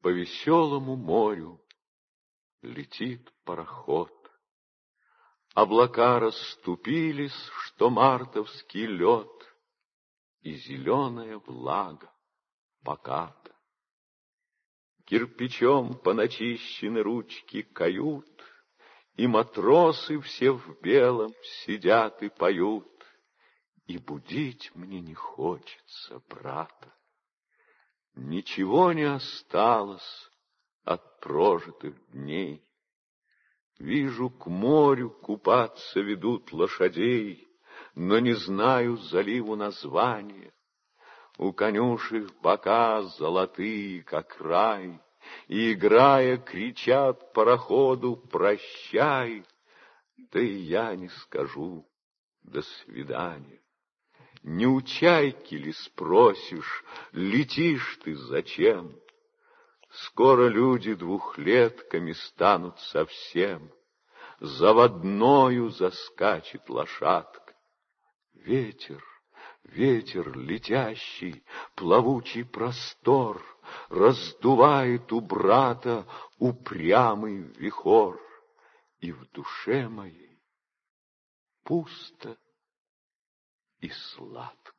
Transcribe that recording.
По веселому морю летит пароход. Облака расступились, что мартовский лед, И зеленая влага поката. Кирпичом поначищены ручки кают, И матросы все в белом сидят и поют, И будить мне не хочется брата. Ничего не осталось от прожитых дней. Вижу, к морю купаться ведут лошадей, Но не знаю заливу названия. У конюшек бока золотые, как рай, И, играя, кричат пароходу «Прощай!» Да и я не скажу «До свидания». Не у чайки ли спросишь, летишь ты зачем? Скоро люди двухлетками станут совсем. Заводною заскачет лошадка. Ветер, ветер летящий, плавучий простор Раздувает у брата упрямый вихор, И в душе моей пусто и сладко.